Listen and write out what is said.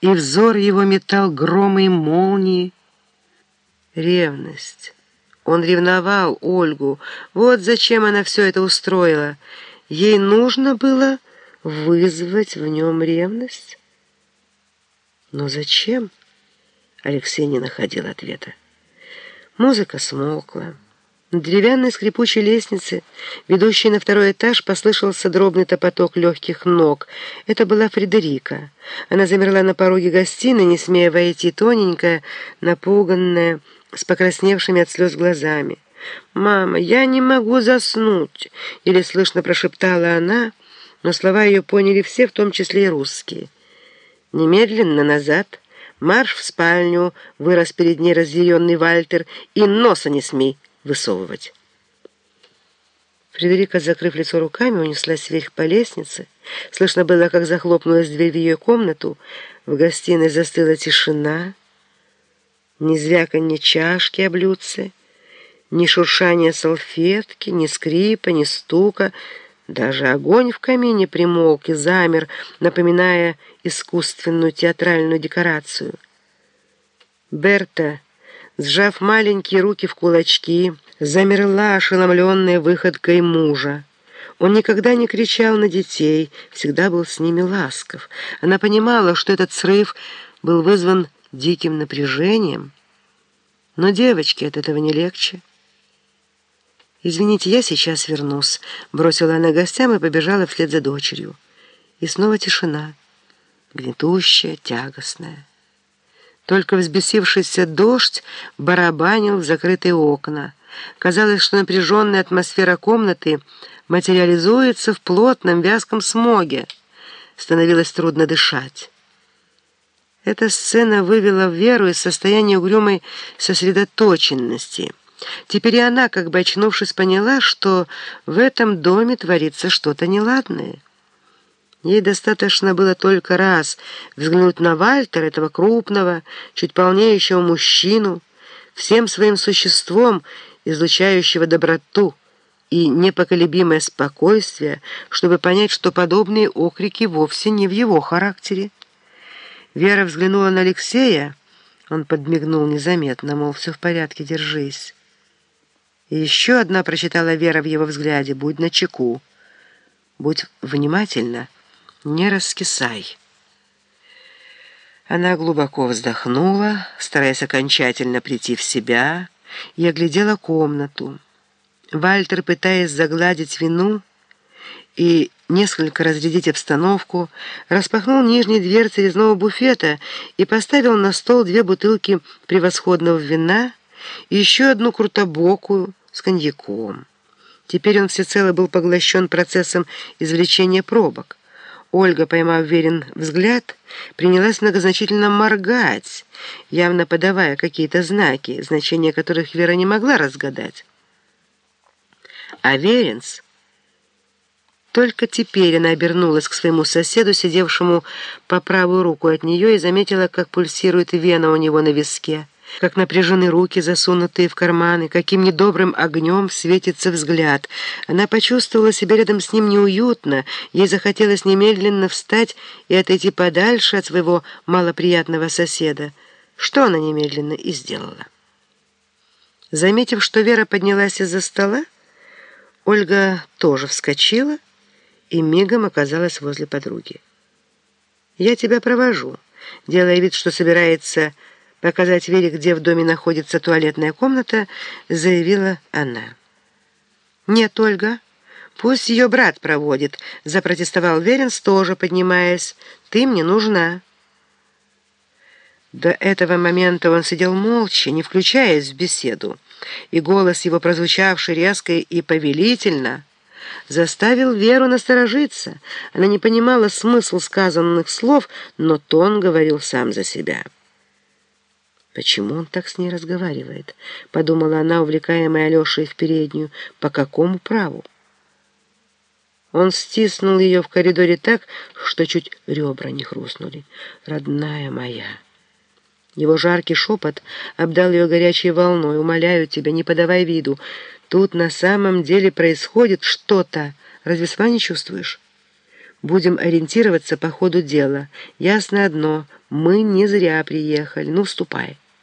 и взор его метал громы и молнии. Ревность. Он ревновал Ольгу. Вот зачем она все это устроила. Ей нужно было вызвать в нем ревность. Но зачем? Алексей не находил ответа. Музыка смолкла. На деревянной скрипучей лестнице, ведущей на второй этаж, послышался дробный топоток легких ног. Это была Фредерика. Она замерла на пороге гостиной, не смея войти, тоненькая, напуганная, с покрасневшими от слез глазами. «Мама, я не могу заснуть!» — еле слышно прошептала она, но слова ее поняли все, в том числе и русские. Немедленно назад, марш в спальню, вырос перед ней разъяренный Вальтер, и носа не смей высовывать. Фредерика, закрыв лицо руками, унеслась вверх по лестнице. Слышно было, как захлопнулась дверь в ее комнату. В гостиной застыла тишина. Ни звяканье чашки о блюдце, ни шуршание салфетки, ни скрипа, ни стука. Даже огонь в камине примолк и замер, напоминая искусственную театральную декорацию. Берта сжав маленькие руки в кулачки, замерла ошеломленная выходкой мужа. Он никогда не кричал на детей, всегда был с ними ласков. Она понимала, что этот срыв был вызван диким напряжением, но девочке от этого не легче. «Извините, я сейчас вернусь», — бросила она гостям и побежала вслед за дочерью. И снова тишина, гнетущая, тягостная. Только взбесившийся дождь барабанил в закрытые окна. Казалось, что напряженная атмосфера комнаты материализуется в плотном вязком смоге. Становилось трудно дышать. Эта сцена вывела Веру из состояния угрюмой сосредоточенности. Теперь и она, как бы очнувшись, поняла, что в этом доме творится что-то неладное. Ей достаточно было только раз взглянуть на Вальтера, этого крупного, чуть полнеющего мужчину, всем своим существом, излучающего доброту и непоколебимое спокойствие, чтобы понять, что подобные окрики вовсе не в его характере. Вера взглянула на Алексея, он подмигнул незаметно, мол, все в порядке, держись. И еще одна прочитала Вера в его взгляде, будь начеку, будь внимательна не раскисай. Она глубоко вздохнула, стараясь окончательно прийти в себя, и оглядела комнату. Вальтер, пытаясь загладить вину и несколько разрядить обстановку, распахнул нижние дверцы резного буфета и поставил на стол две бутылки превосходного вина и еще одну крутобокую с коньяком. Теперь он всецело был поглощен процессом извлечения пробок. Ольга, поймав верен взгляд, принялась многозначительно моргать, явно подавая какие-то знаки, значения которых Вера не могла разгадать. А Веренц... Только теперь она обернулась к своему соседу, сидевшему по правую руку от нее, и заметила, как пульсирует вена у него на виске как напряжены руки, засунутые в карманы, каким недобрым огнем светится взгляд. Она почувствовала себя рядом с ним неуютно, ей захотелось немедленно встать и отойти подальше от своего малоприятного соседа, что она немедленно и сделала. Заметив, что Вера поднялась из-за стола, Ольга тоже вскочила и мигом оказалась возле подруги. «Я тебя провожу», делая вид, что собирается показать Вере, где в доме находится туалетная комната, заявила она. «Нет, Ольга, пусть ее брат проводит», — запротестовал Веренс, тоже поднимаясь. «Ты мне нужна». До этого момента он сидел молча, не включаясь в беседу, и голос его, прозвучавший резко и повелительно, заставил Веру насторожиться. Она не понимала смысл сказанных слов, но тон говорил сам за себя. «Почему он так с ней разговаривает?» — подумала она, увлекаемая Алешей в переднюю. «По какому праву?» Он стиснул ее в коридоре так, что чуть ребра не хрустнули. «Родная моя!» Его жаркий шепот обдал ее горячей волной. «Умоляю тебя, не подавай виду. Тут на самом деле происходит что-то. Разве сама не чувствуешь?» «Будем ориентироваться по ходу дела. Ясно одно — Мы не зря приехали. Ну, ступай.